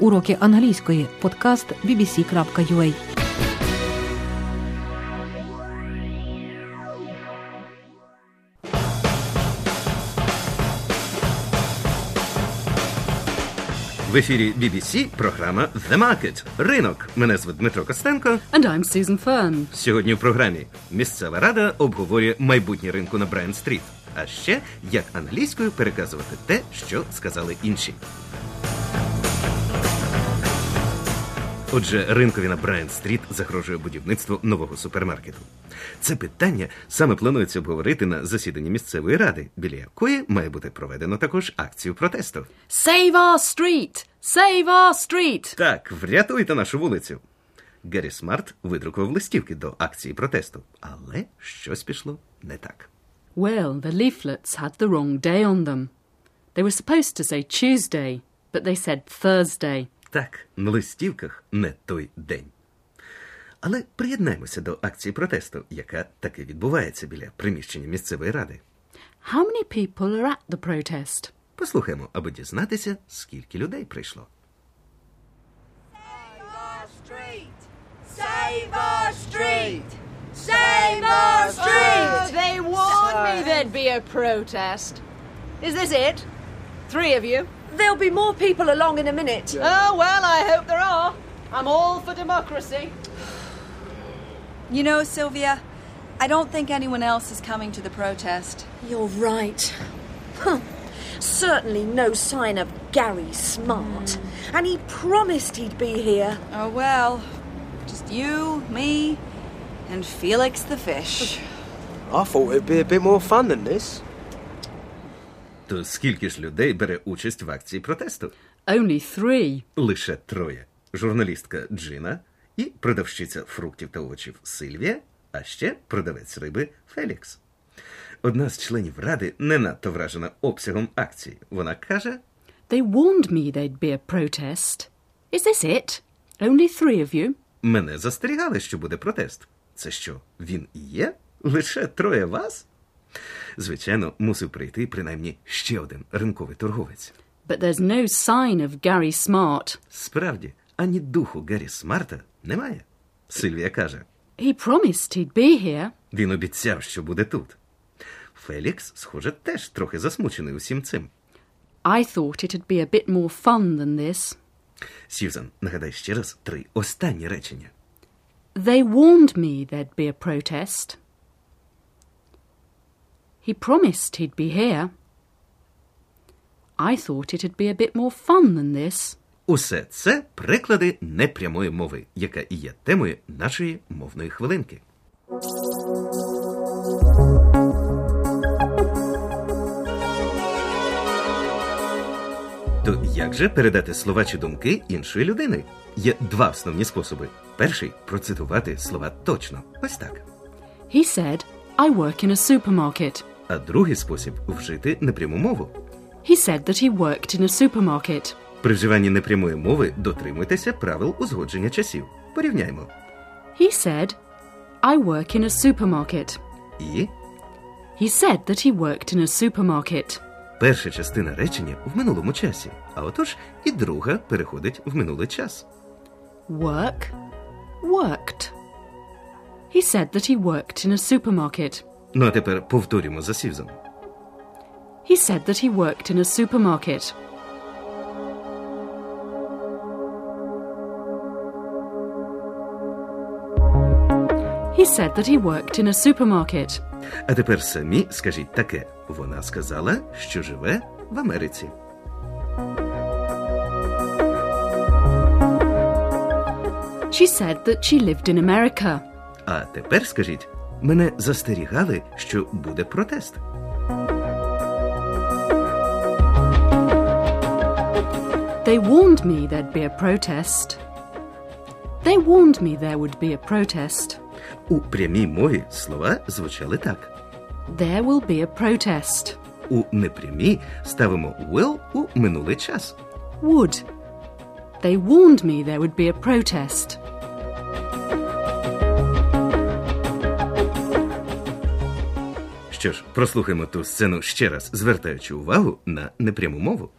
Уроки англійської. Подкаст bbc.ua В ефірі BBC програма The Market. Ринок. Мене звуть Дмитро Костенко. And I'm Susan Fern. Сьогодні в програмі місцева рада обговорює майбутнє ринку на Брайан Стріт. А ще як англійською переказувати те, що сказали інші. Отже, ринкові на Брайан Стріт загрожує будівництво нового супермаркету. Це питання саме планується обговорити на засіданні місцевої ради, біля якої має бути проведено також акцію протесту. Save our street! Save our street! Так, врятуйте нашу вулицю. Геррі Смарт видрукував листівки до акції протесту, але щось пішло не так. Well, the leaflets had the wrong day on them. They were supposed to say Tuesday, but they said Thursday. Так, на листівках не той день. Але приєднаємося до акції протесту, яка таки відбувається біля приміщення місцевої ради. How many people are at the protest? Послухаємо, аби дізнатися, скільки людей прийшло. Save our street! Save our street! Save our street! They warned me there'd be a protest. Is this it? Three of you? There'll be more people along in a minute. Oh, well, I hope there are. I'm all for democracy. You know, Sylvia, I don't think anyone else is coming to the protest. You're right. Huh. Certainly no sign of Gary Smart. And he promised he'd be here. Oh well, just you, me, and Felix the fish. I thought it'd be a bit more fun than this. То скільки ж людей бере участь в акції протесту? Only three. Лише троє: журналістка Джина і продавщиця фруктів та овочів Сильвія, а ще продавець риби Фелікс. Одна з членів ради не надто вражена обсягом акції. Вона каже: They warned me there'd be a protest. Is this it? Only three of you? мене застерігали, що буде протест. Це що, він і є? Лише троє вас? Звичайно, мусив прийти принаймні ще один ринковий торговець. But there's no sign of Gary Smart. Справді, ані духу Геррі Смарта немає. Сильвія каже: He promised he'd be here. він обіцяв, що буде тут. Фелікс, схоже, теж трохи засмучений усім цим. I thought it'd be a bit more fun than this. Сьюзан, нагадай ще раз три останні речення. They warned me there'd be a protest. He promised he'd be here. I thought it'd be a bit more fun than this. Усе це приклади непрямої мови, яка і є темою нашої мовної хвилинки. То як же передати слова чи думки іншої людини? Є два основні способи. Перший процитувати слова точно. Ось так. He said, I work in a supermarket. А другий спосіб вжити непряму мову. He said that he worked in a supermarket. При вживанні непрямої мови дотримуйтеся правил узгодження часів. Порівняймо. He said, I work in a supermarket. І He said that he worked in a supermarket. перша частина речення в минулому часі, а отож і друга переходить в минулий час. Work, worked. He said that he worked in a supermarket. Ну а тепер повторюємо за Сьюзан. He said that he worked in a supermarket. He said that he worked in a supermarket. А тепер самі скажіть таке. Вона сказала, що живе в Америці. She said that she lived in America. А тепер скажіть, мене застерігали, що буде протест. They warned me there'd be a protest. They warned me there would be a protest. У прямій мові слова звучали так. There will be a protest. У непрямій ставимо will у минулий час. Would. They warned me there would be a protest. Що ж, прослухаймо ту сцену ще раз, звертаючи увагу на непряму мову.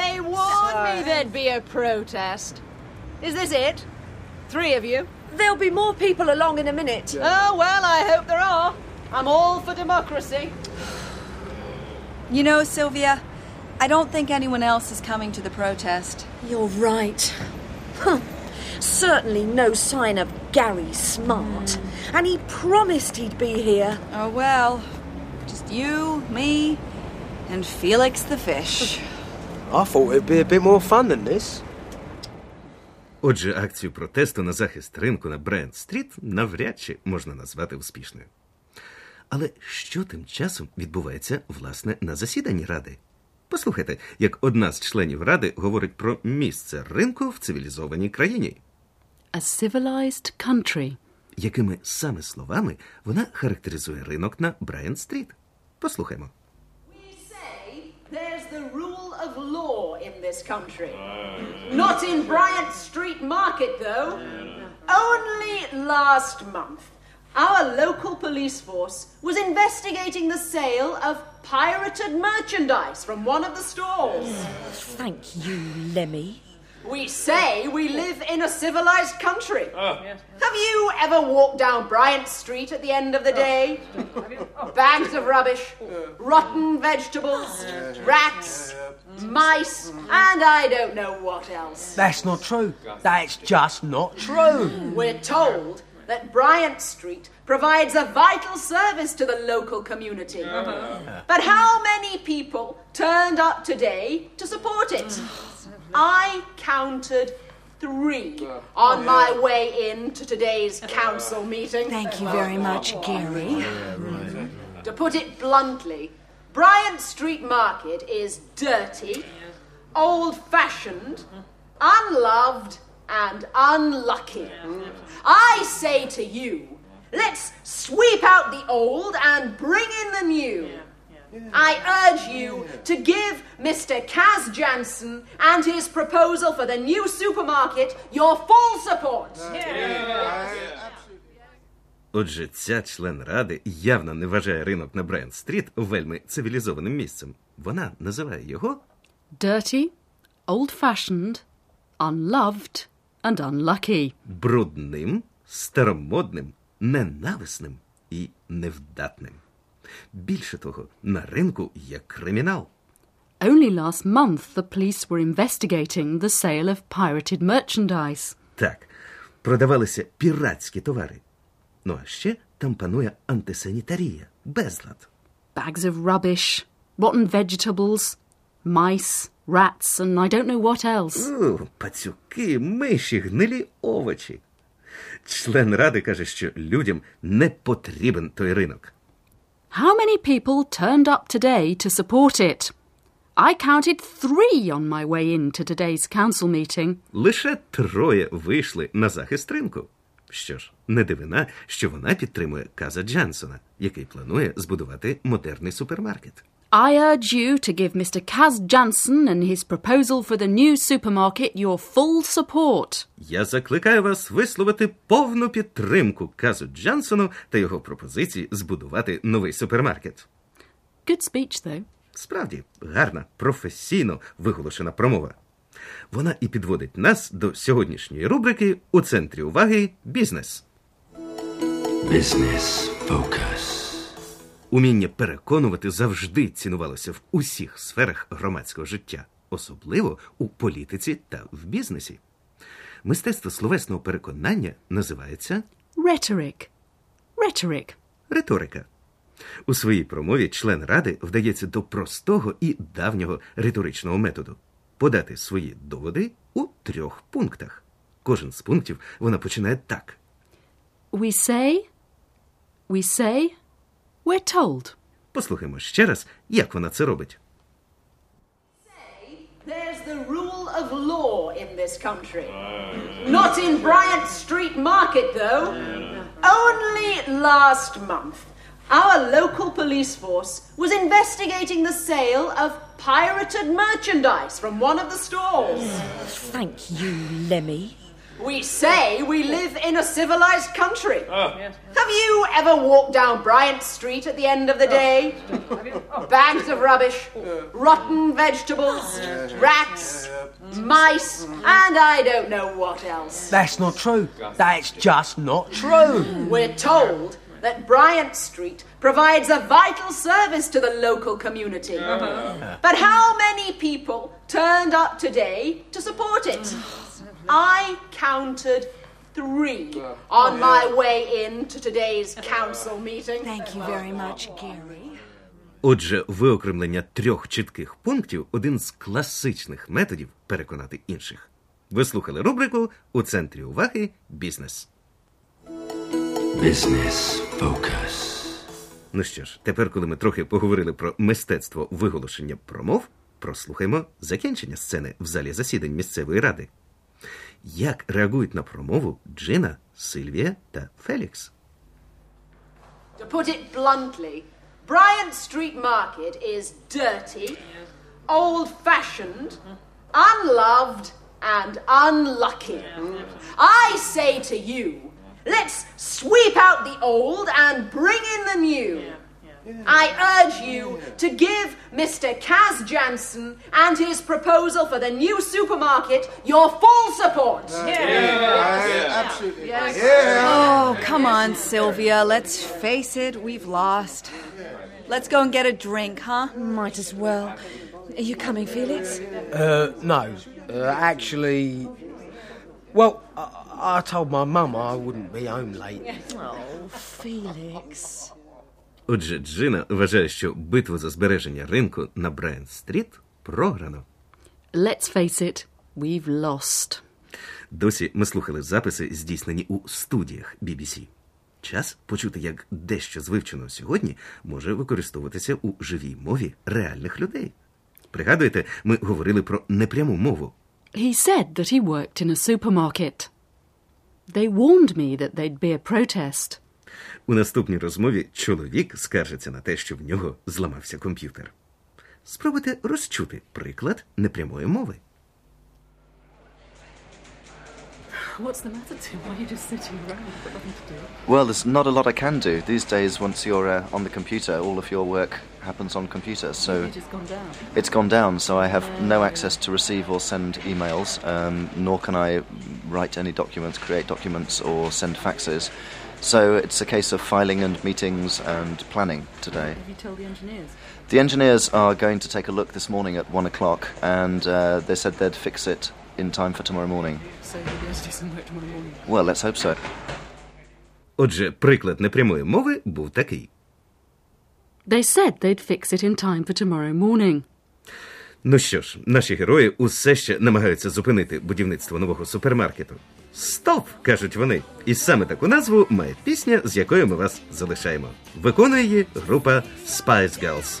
They warned me there'd be a protest. Is this it? Three of you? There'll be more people along in a minute. Yeah. Oh, well, I hope there are. I'm all for democracy. you know, Sylvia, I don't think anyone else is coming to the protest. You're right. Huh. Certainly no sign of Gary Smart. Mm. And he promised he'd be here. Oh well, just you, me, and Felix the fish. I thought it'd be a bit more fun than this. Отже, акцію протесту на захист ринку на Брент-стріт навряд чи можна назвати успішною. Але що тим часом відбувається власне на засіданні ради? Послухайте, як одна з членів ради говорить про місце ринку в цивілізованій країні, A civilized country. якими саме словами вона характеризує ринок на Брайан-стріт. Послухаймо. We say there's the rule of law in this country. Not in Bryant Street Market, though. Only last month, our local police force was investigating the sale of pirated merchandise from one of the stalls. Thank you, Lemmy. We say we live in a civilized country. Ah. Have you ever walked down Bryant Street at the end of the ah. day? Bags of rubbish, uh. rotten vegetables, uh, rats, uh, mice, mm-hmm. and I don't know what else. That's not true. That's just not true. We're told that Bryant Street provides a vital service to the local community. But how many people turned up today to support it? I counted three on oh, my way in to today's council meeting. Thank you very much, Gary. To put it bluntly, Bryant Street Market is dirty, old fashioned, unloved, and unlucky. I say to you, let's sweep out the old and bring in the new. I urge you to give Mr. Kaz Jansen and his proposal for the new supermarket your full support. Отже, ця член ради явно не вважає ринок на Брайан-стріт вельми цивілізованим місцем. Вона називає його Dirty, old fashioned, unloved, and unlucky. брудним, старомодним, ненависним і невдатним. Більше того, на ринку є кримінал. Only last month the police were investigating the sale of pirated merchandise. Так, продавалися піратські товари. Ну а ще там панує антисанітарія, безлад. Bags of rubbish, rotten vegetables, mice, rats, and I don't know what else. У, пацюки, миші, гнилі овочі. Член ради каже, що людям не потрібен той ринок. How many people turned up today to support it? I counted three on my way in to today's council meeting. Лише троє вийшли на захист ринку. Що ж, не дивина, що вона підтримує Каза Джансона, який планує збудувати модерний супермаркет. I urge you to give Mr. Kaz Jansen and his proposal for the new supermarket your full support. Я закликаю вас висловити повну підтримку Казу Джансону та його пропозиції збудувати новий супермаркет. Good speech, though. Справді, гарна, професійно виголошена промова. Вона і підводить нас до сьогоднішньої рубрики у центрі уваги бізнес. Business Focus. Уміння переконувати завжди цінувалося в усіх сферах громадського життя, особливо у політиці та в бізнесі. Мистецтво словесного переконання називається Rhetoric. Rhetoric. риторика. У своїй промові член ради вдається до простого і давнього риторичного методу подати свої доводи у трьох пунктах. Кожен з пунктів вона починає так. We say, we say, we're told. Послухаймо ще раз, як вона це робить. There's the rule of law in this country. Not in Bryant Street Market, though. Only last month, our local police force was investigating the sale of pirated merchandise from one of the stalls. Thank you, Lemmy. We say we live in a civilized country. Ah. Have you ever walked down Bryant Street at the end of the ah. day? Bags of rubbish, rotten vegetables, ah. rats, mm. mice, mm. and I don't know what else. That's not true. That's just not mm. true. We're told that Bryant Street provides a vital service to the local community. But how many people turned up today to support it? I counted three on my way in to today's council meeting. Thank you very much, Gary. Отже, виокремлення трьох чітких пунктів один з класичних методів переконати інших. Ви слухали рубрику у центрі уваги бізнес. Business Focus. Ну що ж, тепер, коли ми трохи поговорили про мистецтво виголошення промов, прослухаймо закінчення сцени в залі засідань місцевої ради. Як реагують на промову Джина, Сильвія та Фелікс? To put it bluntly, Bryant Street Market is dirty, old fashioned, unloved, and unlucky. I say to you, let's sweep out the old and bring in the new. I urge you to give Mr. Kaz Jansen and his proposal for the new supermarket your full support. Yeah, absolutely. Yeah. Oh, come on, Sylvia. Let's face it, we've lost. Let's go and get a drink, huh? Might as well. Are you coming, Felix? Uh, no. Uh, actually. Well, I, I told my mum I wouldn't be home late. Oh, Felix. Отже, Джина вважає, що битву за збереження ринку на Брайан-стріт програно. Let's face it, we've lost. Досі ми слухали записи, здійснені у студіях BBC. Час почути, як дещо з вивченого сьогодні може використовуватися у живій мові реальних людей. Пригадуєте, ми говорили про непряму мову. He said that he worked in a supermarket. They warned me that there'd be a protest. У наступній розмові чоловік скаржиться на те, що в нього зламався комп'ютер. Спробуйте розчути приклад непрямої мови. What's the matter, Tim? Why are you just sitting around? Got nothing to do. Well, there's not a lot I can do these days. Once you're uh, on the computer, all of your work happens on computer. So It has gone down. it's gone down. So I have no access to receive or send emails, um, nor can I write any documents, create documents, or send faxes. So it's a case of filing and meetings and planning today. Have you told the engineers? The engineers are going to take a look this morning at one o'clock, and uh, they said they'd fix it in time for tomorrow morning. So you'll be able to do some work tomorrow morning. Well, let's hope so. Отже, приклад непрямої мови був такий. They said they'd fix it in time for tomorrow morning. Ну що ж, наші герої усе ще намагаються зупинити будівництво нового супермаркету. Стоп! кажуть вони. І саме таку назву має пісня, з якою ми вас залишаємо. Виконує її група Spice Girls.